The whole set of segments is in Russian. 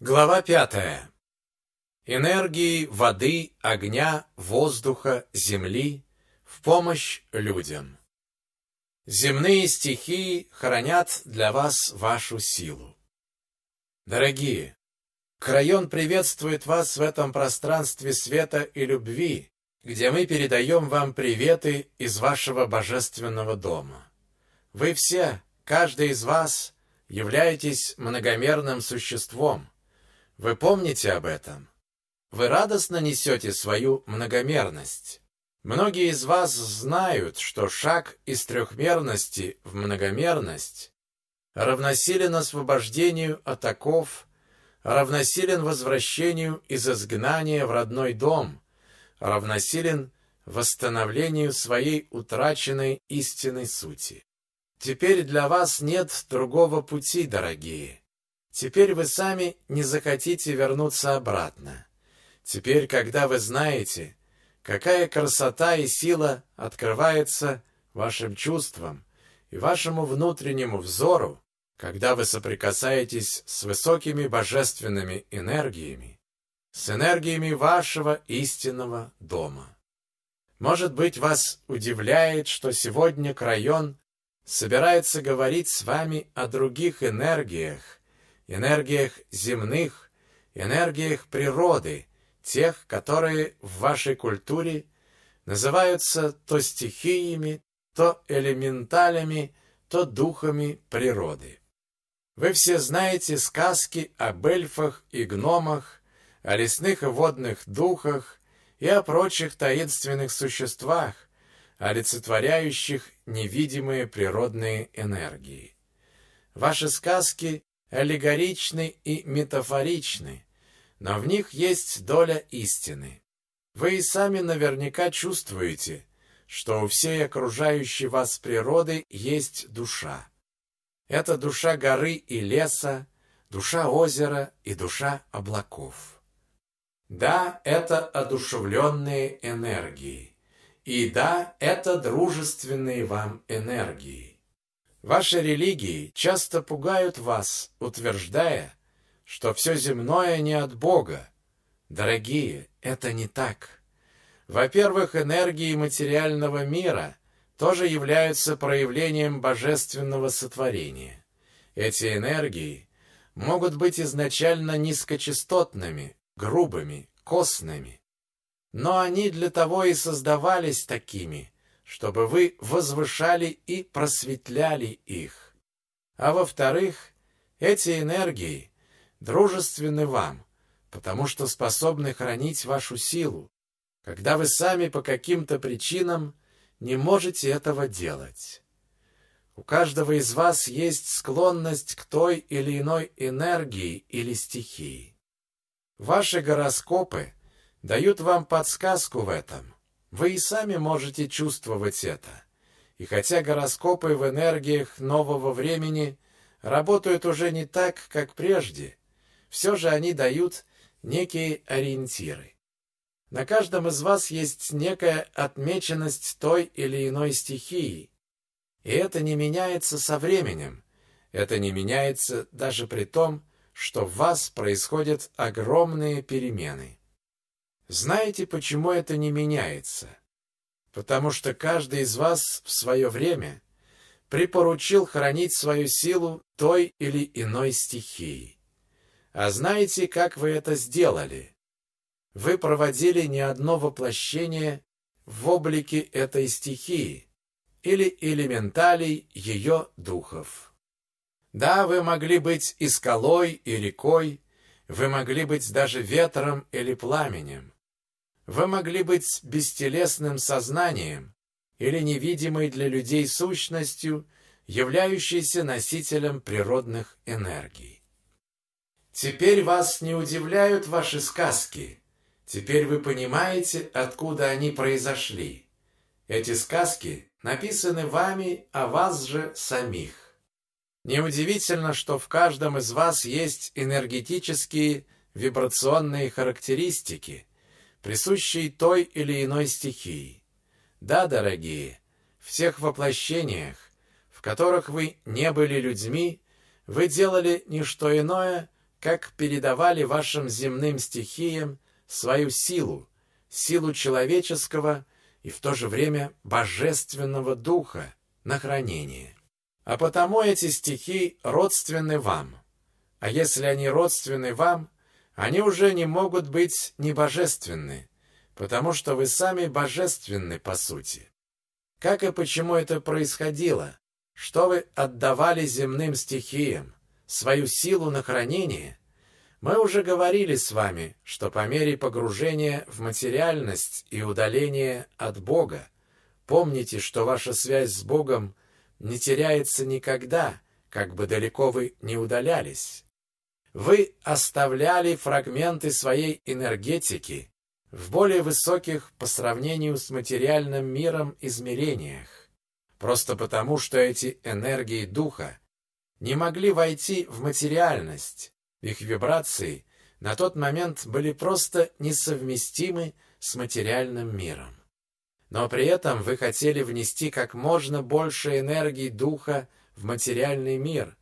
Глава пятая. Энергии воды, огня, воздуха, земли в помощь людям. Земные стихии хранят для вас вашу силу. Дорогие, Крайон приветствует вас в этом пространстве света и любви, где мы передаем вам приветы из вашего божественного дома. Вы все, каждый из вас, являетесь многомерным существом – вы помните об этом? Вы радостно несете свою многомерность. Многие из вас знают, что шаг из трехмерности в многомерность равносилен освобождению от оков, равносилен возвращению из изгнания в родной дом, равносилен восстановлению своей утраченной истинной сути. Теперь для вас нет другого пути, дорогие. Теперь вы сами не захотите вернуться обратно. Теперь, когда вы знаете, какая красота и сила открывается вашим чувствам и вашему внутреннему взору, когда вы соприкасаетесь с высокими божественными энергиями, с энергиями вашего истинного дома. Может быть, вас удивляет, что сегодня Крайон собирается говорить с вами о других энергиях, энергиях земных, энергиях природы, тех, которые в вашей культуре называются то стихиями, то элементалями, то духами природы. Вы все знаете сказки об эльфах и гномах, о лесных и водных духах и о прочих таинственных существах, олицетворяющих невидимые природные энергии. Ваши сказки аллегоричны и метафоричны, но в них есть доля истины. Вы и сами наверняка чувствуете, что у всей окружающей вас природы есть душа. Это душа горы и леса, душа озера и душа облаков. Да, это одушевленные энергии. И да, это дружественные вам энергии. Ваши религии часто пугают вас, утверждая, что все земное не от Бога. Дорогие, это не так. Во-первых, энергии материального мира тоже являются проявлением божественного сотворения. Эти энергии могут быть изначально низкочастотными, грубыми, костными. Но они для того и создавались такими – чтобы вы возвышали и просветляли их. А во-вторых, эти энергии дружественны вам, потому что способны хранить вашу силу, когда вы сами по каким-то причинам не можете этого делать. У каждого из вас есть склонность к той или иной энергии или стихии. Ваши гороскопы дают вам подсказку в этом. Вы и сами можете чувствовать это. И хотя гороскопы в энергиях нового времени работают уже не так, как прежде, все же они дают некие ориентиры. На каждом из вас есть некая отмеченность той или иной стихии, и это не меняется со временем. Это не меняется даже при том, что в вас происходят огромные перемены. Знаете, почему это не меняется? Потому что каждый из вас в свое время припоручил хранить свою силу той или иной стихии. А знаете, как вы это сделали? Вы проводили не одно воплощение в облике этой стихии или элементалей ее духов. Да, вы могли быть и скалой, и рекой, вы могли быть даже ветром или пламенем. Вы могли быть бестелесным сознанием или невидимой для людей сущностью, являющейся носителем природных энергий. Теперь вас не удивляют ваши сказки. Теперь вы понимаете, откуда они произошли. Эти сказки написаны вами о вас же самих. Неудивительно, что в каждом из вас есть энергетические вибрационные характеристики, присущей той или иной стихии. Да, дорогие, в тех воплощениях, в которых вы не были людьми, вы делали не что иное, как передавали вашим земным стихиям свою силу, силу человеческого и в то же время божественного духа на хранение. А потому эти стихи родственны вам. А если они родственны вам, они уже не могут быть небожественны, потому что вы сами божественны по сути. Как и почему это происходило? Что вы отдавали земным стихиям? Свою силу на хранение? Мы уже говорили с вами, что по мере погружения в материальность и удаления от Бога, помните, что ваша связь с Богом не теряется никогда, как бы далеко вы не удалялись. Вы оставляли фрагменты своей энергетики в более высоких по сравнению с материальным миром измерениях, просто потому, что эти энергии духа не могли войти в материальность, их вибрации на тот момент были просто несовместимы с материальным миром. Но при этом вы хотели внести как можно больше энергии духа в материальный мир.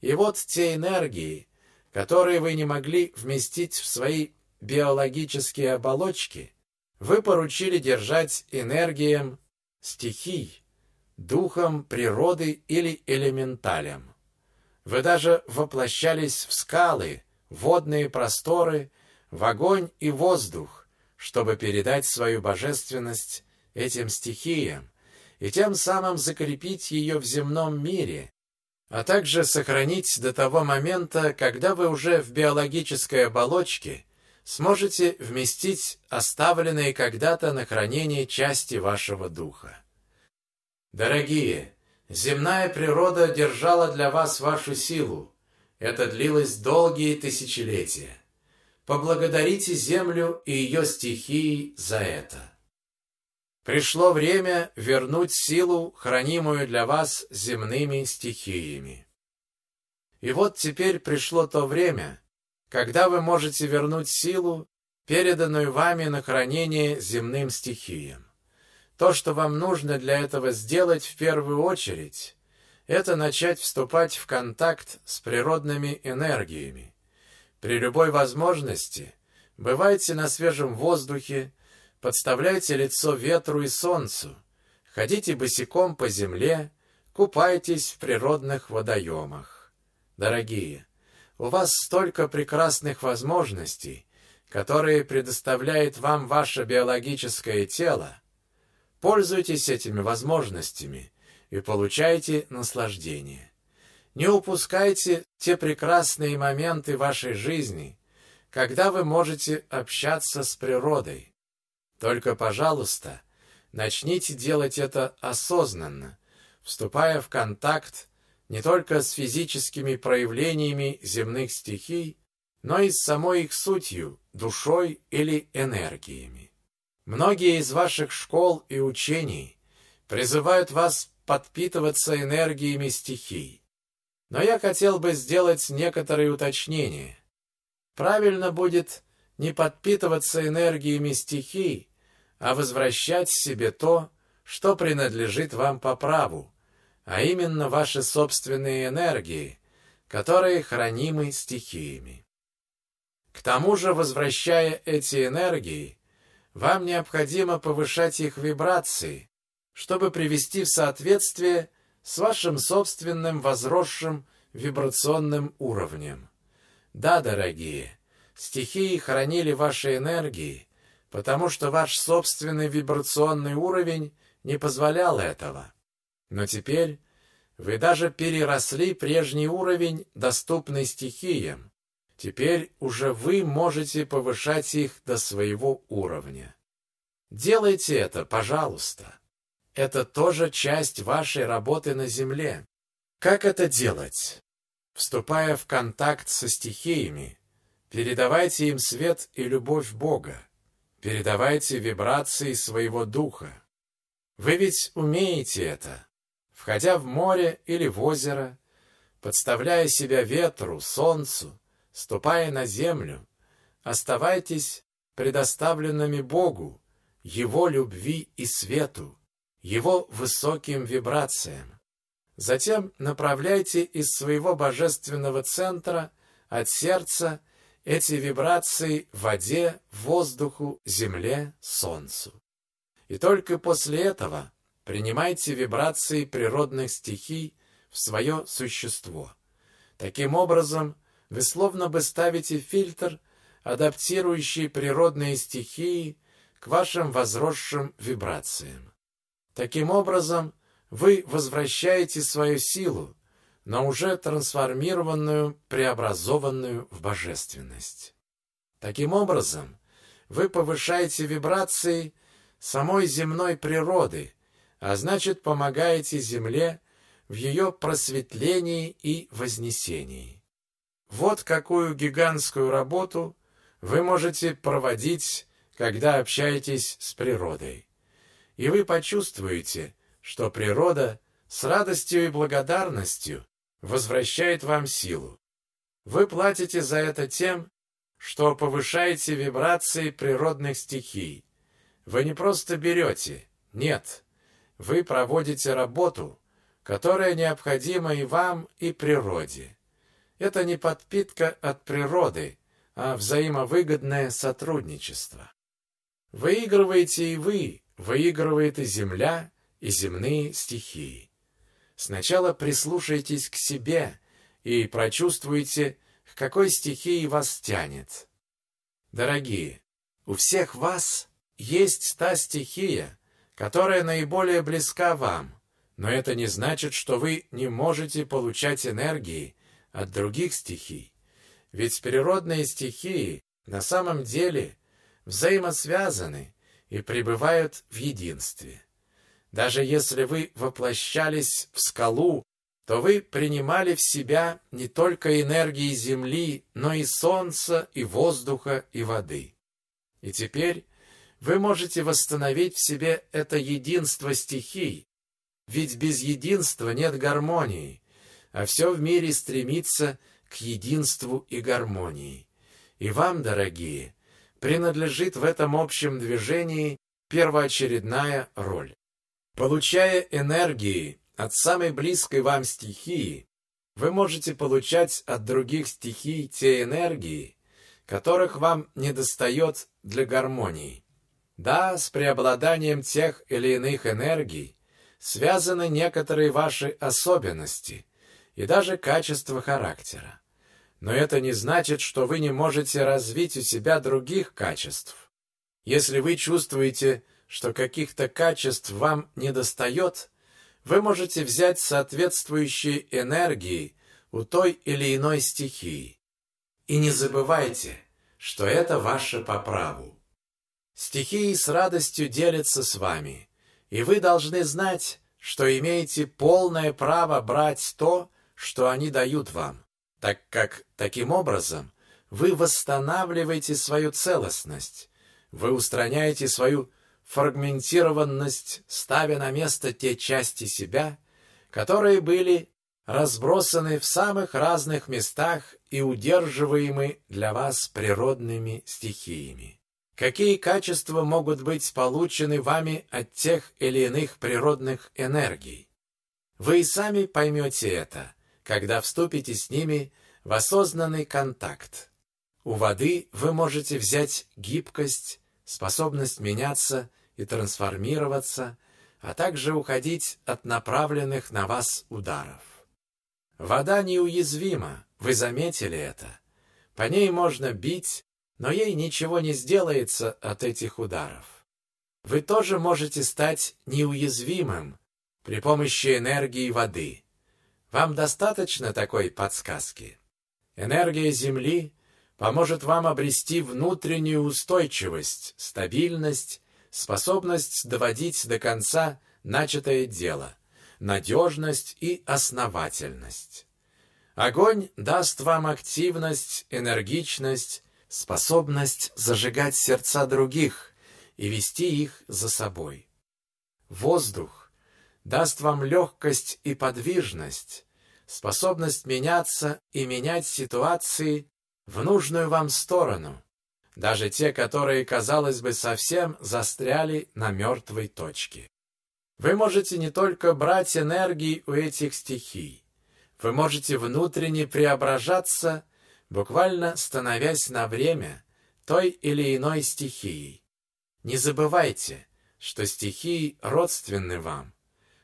И вот те энергии, которые вы не могли вместить в свои биологические оболочки, вы поручили держать энергиям стихий, духом природы или элементалям. Вы даже воплощались в скалы, водные просторы, в огонь и воздух, чтобы передать свою божественность этим стихиям и тем самым закрепить ее в земном мире, а также сохранить до того момента, когда вы уже в биологической оболочке сможете вместить оставленные когда-то на хранение части вашего духа. Дорогие, земная природа держала для вас вашу силу. Это длилось долгие тысячелетия. Поблагодарите землю и ее стихии за это. Пришло время вернуть силу, хранимую для вас земными стихиями. И вот теперь пришло то время, когда вы можете вернуть силу, переданную вами на хранение земным стихиям. То, что вам нужно для этого сделать в первую очередь, это начать вступать в контакт с природными энергиями. При любой возможности бывайте на свежем воздухе, Подставляйте лицо ветру и солнцу, ходите босиком по земле, купайтесь в природных водоемах. Дорогие, у вас столько прекрасных возможностей, которые предоставляет вам ваше биологическое тело. Пользуйтесь этими возможностями и получайте наслаждение. Не упускайте те прекрасные моменты вашей жизни, когда вы можете общаться с природой. Только, пожалуйста, начните делать это осознанно, вступая в контакт не только с физическими проявлениями земных стихий, но и с самой их сутью, душой или энергиями. Многие из ваших школ и учений призывают вас подпитываться энергиями стихий. Но я хотел бы сделать некоторые уточнения. Правильно будет не подпитываться энергиями стихий, а возвращать себе то, что принадлежит вам по праву, а именно ваши собственные энергии, которые хранимы стихиями. К тому же, возвращая эти энергии, вам необходимо повышать их вибрации, чтобы привести в соответствие с вашим собственным возросшим вибрационным уровнем. Да, дорогие, Стихии хранили ваши энергии, потому что ваш собственный вибрационный уровень не позволял этого. Но теперь вы даже переросли прежний уровень, доступный стихиям. Теперь уже вы можете повышать их до своего уровня. Делайте это, пожалуйста. Это тоже часть вашей работы на Земле. Как это делать? Вступая в контакт со стихиями, Передавайте им свет и любовь Бога. Передавайте вибрации своего духа. Вы ведь умеете это. Входя в море или в озеро, подставляя себя ветру, солнцу, ступая на землю, оставайтесь предоставленными Богу, Его любви и свету, Его высоким вибрациям. Затем направляйте из своего божественного центра от сердца эти вибрации воде, воздуху, земле, солнцу. И только после этого принимайте вибрации природных стихий в свое существо. Таким образом, вы словно бы ставите фильтр, адаптирующий природные стихии к вашим возросшим вибрациям. Таким образом, вы возвращаете свою силу, но уже трансформированную, преобразованную в божественность. Таким образом, вы повышаете вибрации самой земной природы, а значит помогаете Земле в ее просветлении и вознесении. Вот какую гигантскую работу вы можете проводить, когда общаетесь с природой. И вы почувствуете, что природа с радостью и благодарностью возвращает вам силу. Вы платите за это тем, что повышаете вибрации природных стихий. Вы не просто берете, нет, вы проводите работу, которая необходима и вам, и природе. Это не подпитка от природы, а взаимовыгодное сотрудничество. Выигрываете и вы, выигрывает и земля, и земные стихии. Сначала прислушайтесь к себе и прочувствуйте, к какой стихии вас тянет. Дорогие, у всех вас есть та стихия, которая наиболее близка вам, но это не значит, что вы не можете получать энергии от других стихий. Ведь природные стихии на самом деле взаимосвязаны и пребывают в единстве. Даже если вы воплощались в скалу, то вы принимали в себя не только энергии Земли, но и солнца, и воздуха, и воды. И теперь вы можете восстановить в себе это единство стихий, ведь без единства нет гармонии, а все в мире стремится к единству и гармонии. И вам, дорогие, принадлежит в этом общем движении первоочередная роль. Получая энергии от самой близкой вам стихии, вы можете получать от других стихий те энергии, которых вам недостает для гармонии. Да, с преобладанием тех или иных энергий связаны некоторые ваши особенности и даже качество характера. Но это не значит, что вы не можете развить у себя других качеств. Если вы чувствуете, что каких-то качеств вам недостает, вы можете взять соответствующие энергии у той или иной стихии. И не забывайте, что это ваше по праву. Стихии с радостью делятся с вами, и вы должны знать, что имеете полное право брать то, что они дают вам, так как таким образом вы восстанавливаете свою целостность, вы устраняете свою фрагментированность, ставя на место те части себя, которые были разбросаны в самых разных местах и удерживаемы для вас природными стихиями. Какие качества могут быть получены вами от тех или иных природных энергий? Вы и сами поймете это, когда вступите с ними в осознанный контакт. У воды вы можете взять гибкость, способность меняться и трансформироваться, а также уходить от направленных на вас ударов. Вода неуязвима, вы заметили это. По ней можно бить, но ей ничего не сделается от этих ударов. Вы тоже можете стать неуязвимым при помощи энергии воды. Вам достаточно такой подсказки? Энергия Земли поможет вам обрести внутреннюю устойчивость, стабильность, способность доводить до конца начатое дело, надежность и основательность. Огонь даст вам активность, энергичность, способность зажигать сердца других и вести их за собой. Воздух даст вам легкость и подвижность, способность меняться и менять ситуации в нужную вам сторону, даже те, которые, казалось бы, совсем застряли на мертвой точке. Вы можете не только брать энергии у этих стихий, вы можете внутренне преображаться буквально становясь на время той или иной стихией. Не забывайте, что стихии родственны вам.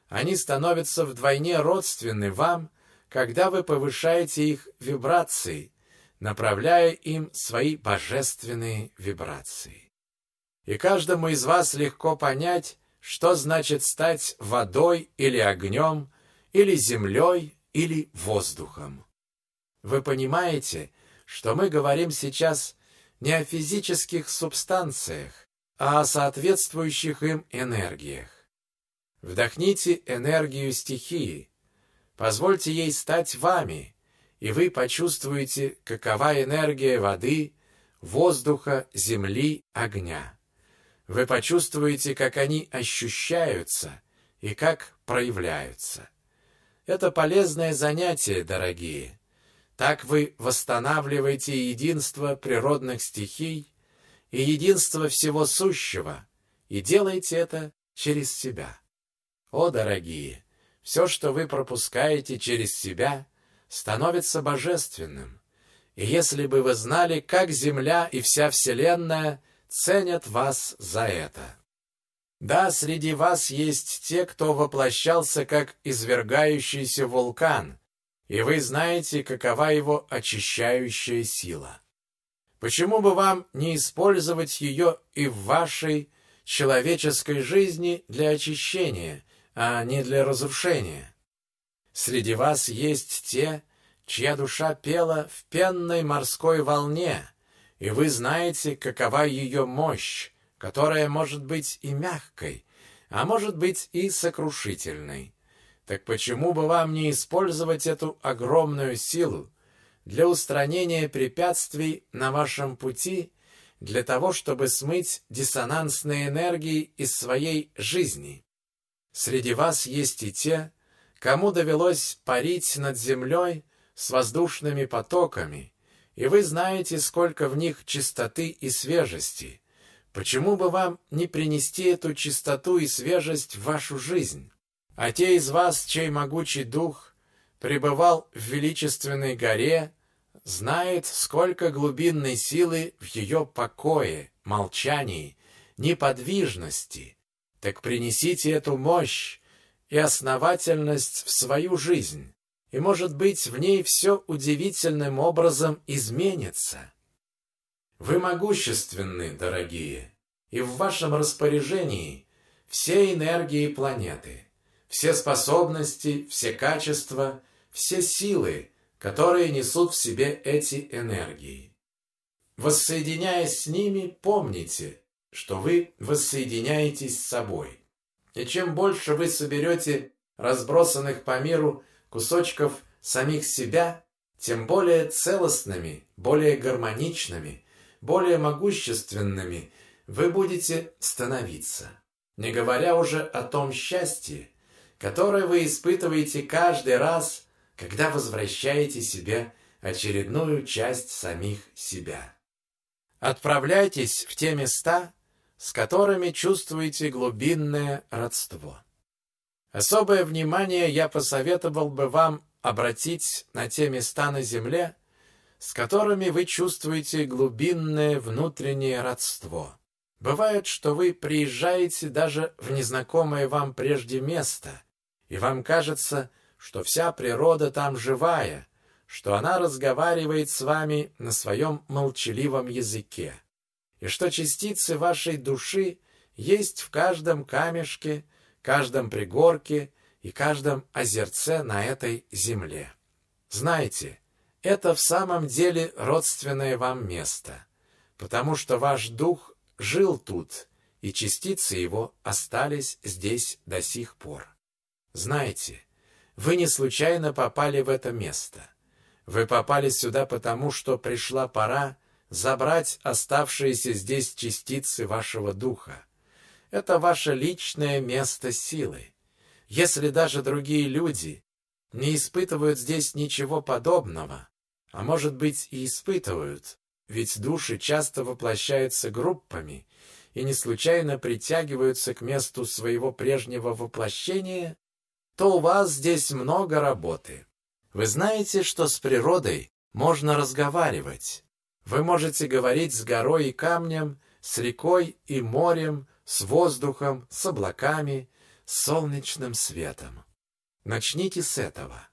Они становятся вдвойне родственны вам, когда вы повышаете их вибрации, направляя им свои божественные вибрации. И каждому из вас легко понять, что значит стать водой или огнем, или землей, или воздухом. Вы понимаете, что мы говорим сейчас не о физических субстанциях, а о соответствующих им энергиях. Вдохните энергию стихии, позвольте ей стать вами, и вы почувствуете, какова энергия воды, воздуха, земли, огня. Вы почувствуете, как они ощущаются и как проявляются. Это полезное занятие, дорогие. Так вы восстанавливаете единство природных стихий и единство всего сущего, и делаете это через себя. О, дорогие, все, что вы пропускаете через себя, становится божественным. И если бы вы знали, как Земля и вся Вселенная ценят вас за это. Да, среди вас есть те, кто воплощался как извергающийся вулкан, и вы знаете, какова его очищающая сила. Почему бы вам не использовать ее и в вашей человеческой жизни для очищения, а не для разрушения? Среди вас есть те, чья душа пела в пенной морской волне, и вы знаете, какова ее мощь, которая может быть и мягкой, а может быть и сокрушительной. Так почему бы вам не использовать эту огромную силу для устранения препятствий на вашем пути, для того, чтобы смыть диссонансные энергии из своей жизни? Среди вас есть и те, кому довелось парить над землей с воздушными потоками, и вы знаете, сколько в них чистоты и свежести. Почему бы вам не принести эту чистоту и свежесть в вашу жизнь? А те из вас, чей могучий дух пребывал в величественной горе, знает, сколько глубинной силы в ее покое, молчании, неподвижности. Так принесите эту мощь и основательность в свою жизнь, и, может быть, в ней все удивительным образом изменится. Вы могущественны, дорогие, и в вашем распоряжении все энергии планеты, все способности, все качества, все силы, которые несут в себе эти энергии. Воссоединяясь с ними, помните, что вы воссоединяетесь с собой. И чем больше вы соберете разбросанных по миру кусочков самих себя, тем более целостными, более гармоничными, более могущественными вы будете становиться. Не говоря уже о том счастье, которое вы испытываете каждый раз, когда возвращаете себе очередную часть самих себя. Отправляйтесь в те места, с которыми чувствуете глубинное родство. Особое внимание я посоветовал бы вам обратить на те места на Земле, с которыми вы чувствуете глубинное внутреннее родство. Бывает, что вы приезжаете даже в незнакомое вам прежде место, и вам кажется, что вся природа там живая, что она разговаривает с вами на своем молчаливом языке, и что частицы вашей души есть в каждом камешке, каждом пригорке и каждом озерце на этой земле. Знаете, это в самом деле родственное вам место, потому что ваш дух жил тут, и частицы его остались здесь до сих пор. Знаете, вы не случайно попали в это место. Вы попали сюда потому, что пришла пора забрать оставшиеся здесь частицы вашего духа. Это ваше личное место силы. Если даже другие люди не испытывают здесь ничего подобного, а может быть и испытывают, ведь души часто воплощаются группами и не случайно притягиваются к месту своего прежнего воплощения, то у вас здесь много работы. Вы знаете, что с природой можно разговаривать. Вы можете говорить с горой и камнем, с рекой и морем, с воздухом, с облаками, с солнечным светом. Начните с этого.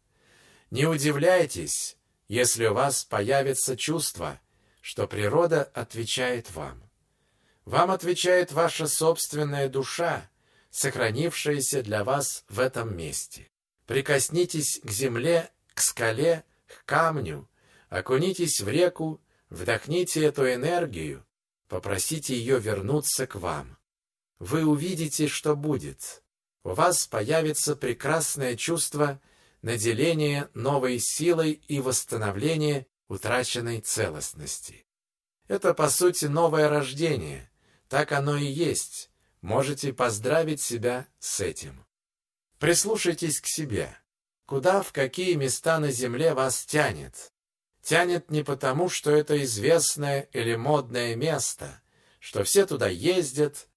Не удивляйтесь, если у вас появится чувство, что природа отвечает вам. Вам отвечает ваша собственная душа, сохранившаяся для вас в этом месте. Прикоснитесь к земле, к скале, к камню, окунитесь в реку, вдохните эту энергию, попросите ее вернуться к вам. Вы увидите, что будет. У вас появится прекрасное чувство наделения новой силой и восстановления утраченной целостности. Это, по сути, новое рождение. Так оно и есть. Можете поздравить себя с этим. Прислушайтесь к себе. Куда, в какие места на земле вас тянет? Тянет не потому, что это известное или модное место, что все туда ездят,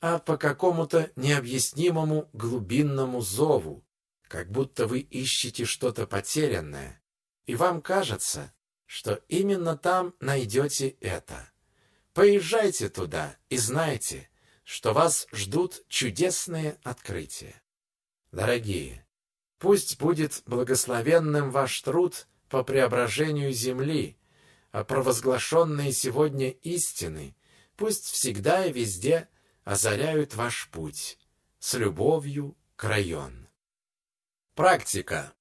а по какому-то необъяснимому глубинному зову, как будто вы ищете что-то потерянное, и вам кажется, что именно там найдете это. Поезжайте туда и знайте, что вас ждут чудесные открытия. Дорогие, пусть будет благословенным ваш труд по преображению земли, а провозглашенные сегодня истины пусть всегда и везде озаряют ваш путь. С любовью, Крайон. Практика.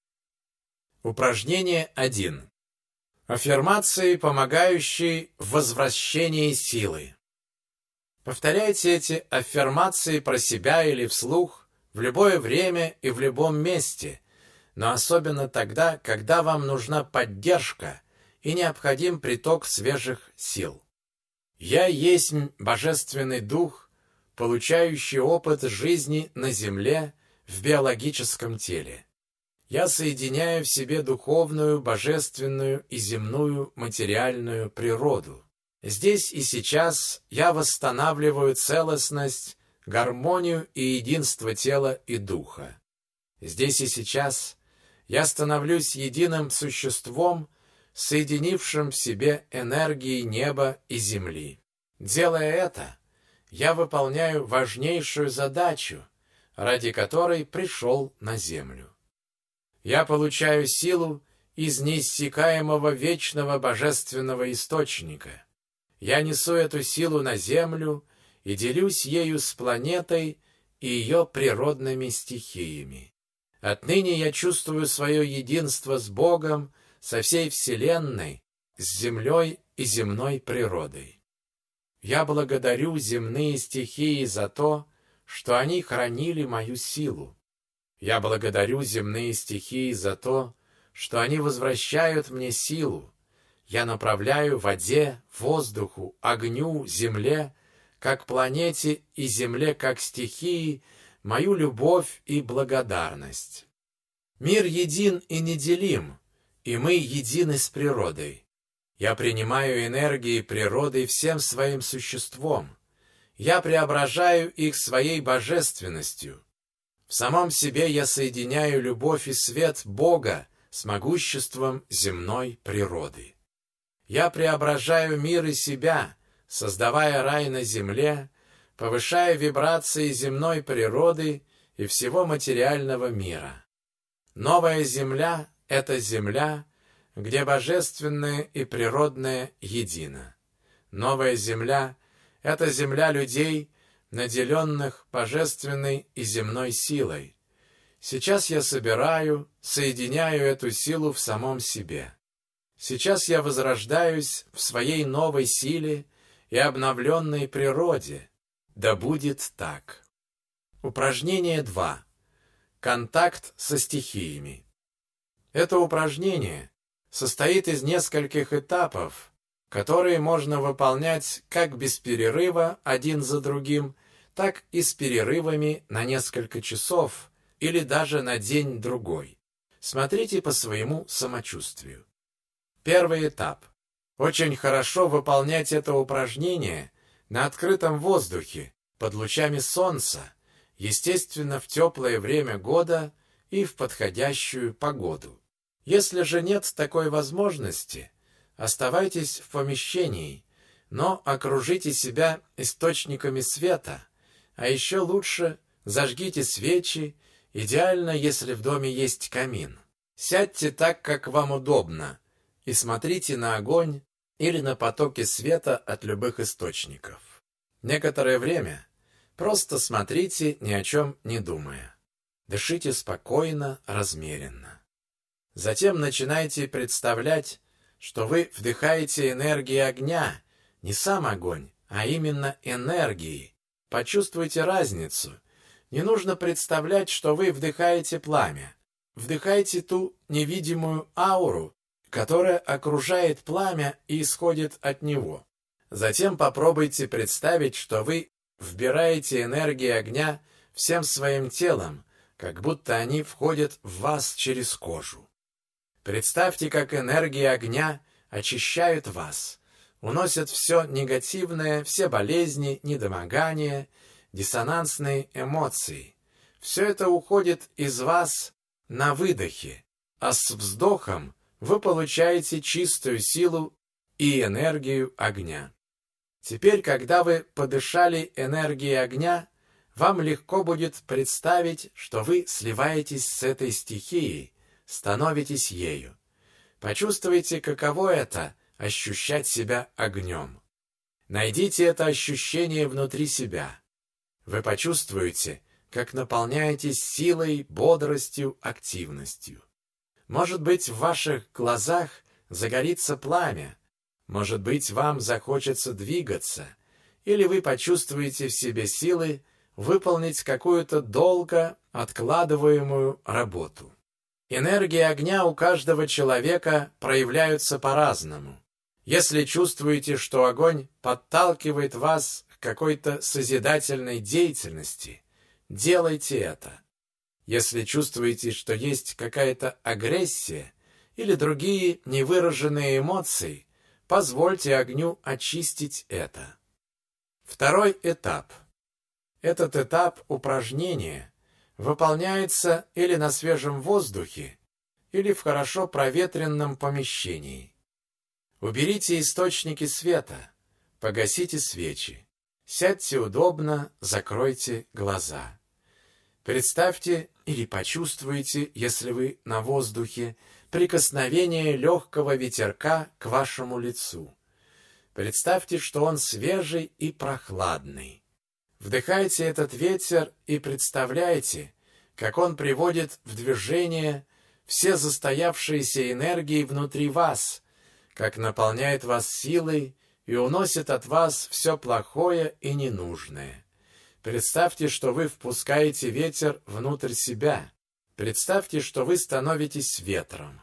Упражнение 1. Аффирмации, помогающие в возвращении силы. Повторяйте эти аффирмации про себя или вслух в любое время и в любом месте, но особенно тогда, когда вам нужна поддержка и необходим приток свежих сил. Я есть Божественный Дух, получающий опыт жизни на Земле в биологическом теле. Я соединяю в себе духовную, божественную и земную материальную природу. Здесь и сейчас я восстанавливаю целостность гармонию и единство тела и духа. Здесь и сейчас я становлюсь единым существом, соединившим в себе энергии неба и земли. Делая это, я выполняю важнейшую задачу, ради которой пришел на землю. Я получаю силу из неиссякаемого вечного божественного источника. Я несу эту силу на землю и делюсь ею с планетой и ее природными стихиями. Отныне я чувствую свое единство с Богом, со всей Вселенной, с землей и земной природой. Я благодарю земные стихии за то, что они хранили мою силу. Я благодарю земные стихии за то, что они возвращают мне силу. Я направляю воде, воздуху, огню, земле как планете и Земле как стихии, мою любовь и благодарность. Мир един и неделим, и мы едины с природой. Я принимаю энергии природы всем своим существом. Я преображаю их своей божественностью. В самом себе я соединяю любовь и свет Бога с могуществом земной природы. Я преображаю мир и себя, создавая рай на земле, повышая вибрации земной природы и всего материального мира. Новая земля — это земля, где божественное и природное едино. Новая земля — это земля людей, наделенных божественной и земной силой. Сейчас я собираю, соединяю эту силу в самом себе. Сейчас я возрождаюсь в своей новой силе и обновленной природе. Да будет так. Упражнение 2. Контакт со стихиями. Это упражнение состоит из нескольких этапов, которые можно выполнять как без перерыва один за другим, так и с перерывами на несколько часов или даже на день-другой. Смотрите по своему самочувствию. Первый этап. Очень хорошо выполнять это упражнение на открытом воздухе, под лучами солнца, естественно, в теплое время года и в подходящую погоду. Если же нет такой возможности, оставайтесь в помещении, но окружите себя источниками света, а еще лучше зажгите свечи, идеально, если в доме есть камин. Сядьте так, как вам удобно, и смотрите на огонь или на потоки света от любых источников. Некоторое время просто смотрите, ни о чем не думая. Дышите спокойно, размеренно. Затем начинайте представлять, что вы вдыхаете энергии огня, не сам огонь, а именно энергии. Почувствуйте разницу. Не нужно представлять, что вы вдыхаете пламя. Вдыхайте ту невидимую ауру, которая окружает пламя и исходит от него. Затем попробуйте представить, что вы вбираете энергии огня всем своим телом, как будто они входят в вас через кожу. Представьте, как энергии огня очищают вас, уносят все негативное, все болезни, недомогания, диссонансные эмоции. Все это уходит из вас на выдохе, а с вздохом вы получаете чистую силу и энергию огня. Теперь, когда вы подышали энергией огня, вам легко будет представить, что вы сливаетесь с этой стихией, становитесь ею. Почувствуйте, каково это — ощущать себя огнем. Найдите это ощущение внутри себя. Вы почувствуете, как наполняетесь силой, бодростью, активностью. Может быть, в ваших глазах загорится пламя, может быть, вам захочется двигаться, или вы почувствуете в себе силы выполнить какую-то долго откладываемую работу. Энергии огня у каждого человека проявляются по-разному. Если чувствуете, что огонь подталкивает вас к какой-то созидательной деятельности, делайте это. Если чувствуете, что есть какая-то агрессия или другие невыраженные эмоции, позвольте огню очистить это. Второй этап. Этот этап упражнения выполняется или на свежем воздухе, или в хорошо проветренном помещении. Уберите источники света, погасите свечи, сядьте удобно, закройте глаза. Представьте или почувствуйте, если вы на воздухе, прикосновение легкого ветерка к вашему лицу. Представьте, что он свежий и прохладный. Вдыхайте этот ветер и представляйте, как он приводит в движение все застоявшиеся энергии внутри вас, как наполняет вас силой и уносит от вас все плохое и ненужное. Представьте, что вы впускаете ветер внутрь себя. Представьте, что вы становитесь ветром.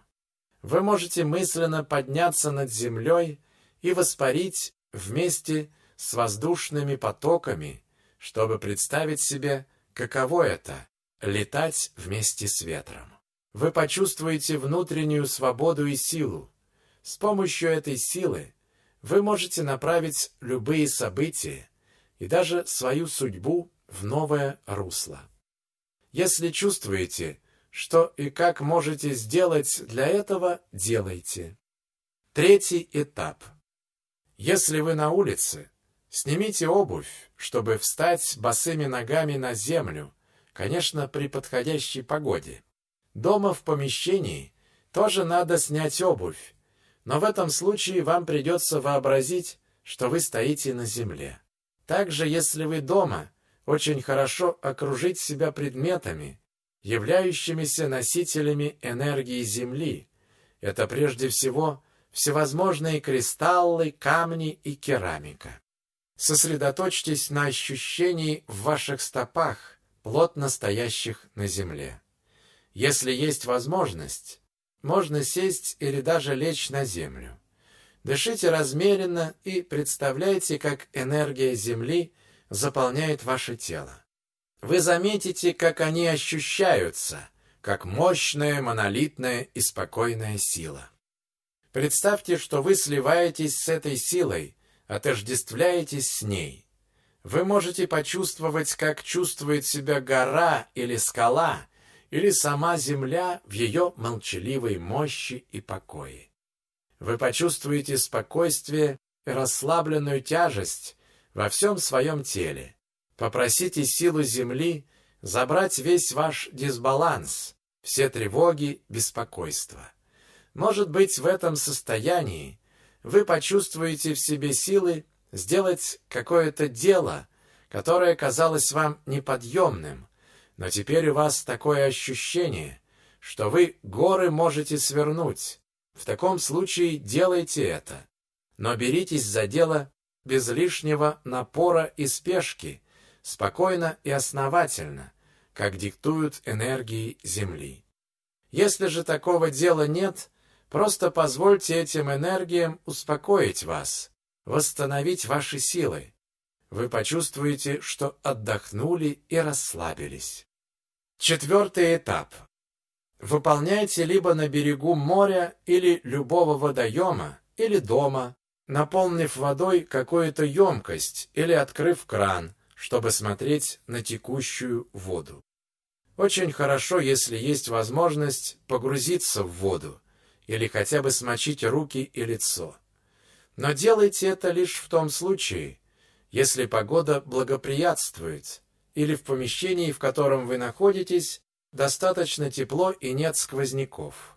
Вы можете мысленно подняться над землей и воспарить вместе с воздушными потоками, чтобы представить себе, каково это — летать вместе с ветром. Вы почувствуете внутреннюю свободу и силу. С помощью этой силы вы можете направить любые события, и даже свою судьбу в новое русло. Если чувствуете, что и как можете сделать для этого, делайте. Третий этап. Если вы на улице, снимите обувь, чтобы встать босыми ногами на землю, конечно, при подходящей погоде. Дома в помещении тоже надо снять обувь, но в этом случае вам придется вообразить, что вы стоите на земле. Также, если вы дома, очень хорошо окружить себя предметами, являющимися носителями энергии Земли. Это прежде всего всевозможные кристаллы, камни и керамика. Сосредоточьтесь на ощущении в ваших стопах, плотно стоящих на земле. Если есть возможность, можно сесть или даже лечь на землю. Дышите размеренно и представляйте, как энергия Земли заполняет ваше тело. Вы заметите, как они ощущаются, как мощная, монолитная и спокойная сила. Представьте, что вы сливаетесь с этой силой, отождествляетесь с ней. Вы можете почувствовать, как чувствует себя гора или скала, или сама земля в ее молчаливой мощи и покое. Вы почувствуете спокойствие и расслабленную тяжесть во всем своем теле. Попросите силу земли забрать весь ваш дисбаланс, все тревоги, беспокойства. Может быть, в этом состоянии вы почувствуете в себе силы сделать какое-то дело, которое казалось вам неподъемным, но теперь у вас такое ощущение, что вы горы можете свернуть. В таком случае делайте это. Но беритесь за дело без лишнего напора и спешки, спокойно и основательно, как диктуют энергии Земли. Если же такого дела нет, просто позвольте этим энергиям успокоить вас, восстановить ваши силы. Вы почувствуете, что отдохнули и расслабились. Четвертый этап. Выполняйте либо на берегу моря или любого водоема, или дома, наполнив водой какую-то емкость или открыв кран, чтобы смотреть на текущую воду. Очень хорошо, если есть возможность погрузиться в воду или хотя бы смочить руки и лицо. Но делайте это лишь в том случае, если погода благоприятствует или в помещении, в котором вы находитесь, достаточно тепло и нет сквозняков.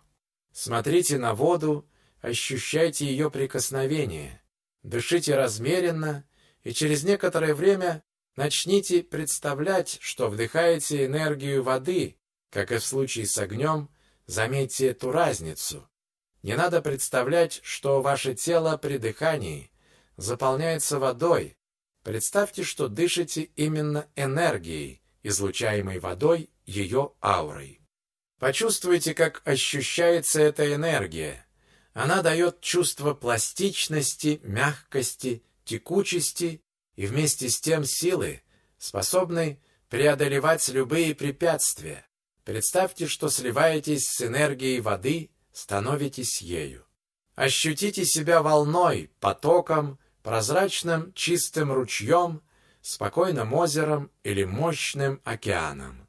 Смотрите на воду, ощущайте ее прикосновение, дышите размеренно и через некоторое время Начните представлять, что вдыхаете энергию воды, как и в случае с огнем, заметьте эту разницу. Не надо представлять, что ваше тело при дыхании заполняется водой. Представьте, что дышите именно энергией, излучаемой водой, ее аурой. Почувствуйте, как ощущается эта энергия. Она дает чувство пластичности, мягкости, текучести и вместе с тем силы, способной преодолевать любые препятствия. Представьте, что сливаетесь с энергией воды, становитесь ею. Ощутите себя волной, потоком, прозрачным чистым ручьем, спокойным озером или мощным океаном.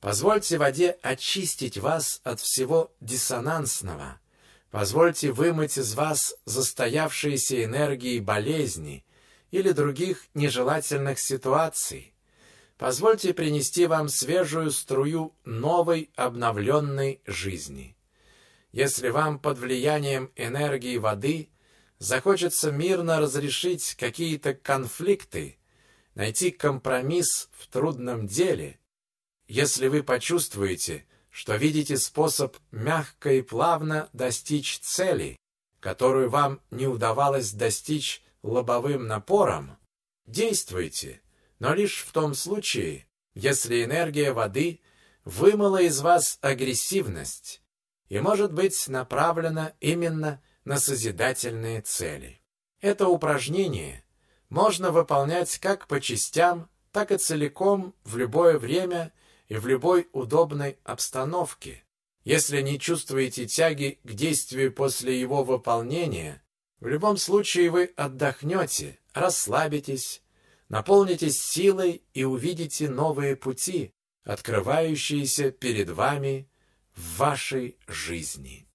Позвольте воде очистить вас от всего диссонансного. Позвольте вымыть из вас застоявшиеся энергии болезни, или других нежелательных ситуаций. Позвольте принести вам свежую струю новой обновленной жизни. Если вам под влиянием энергии воды захочется мирно разрешить какие-то конфликты, найти компромисс в трудном деле, если вы почувствуете, что видите способ мягко и плавно достичь цели, которую вам не удавалось достичь лобовым напором, действуйте, но лишь в том случае, если энергия воды вымыла из вас агрессивность и может быть направлена именно на созидательные цели. Это упражнение можно выполнять как по частям, так и целиком в любое время и в любой удобной обстановке. Если не чувствуете тяги к действию после его выполнения, в любом случае вы отдохнете, расслабитесь, наполнитесь силой и увидите новые пути, открывающиеся перед вами в вашей жизни.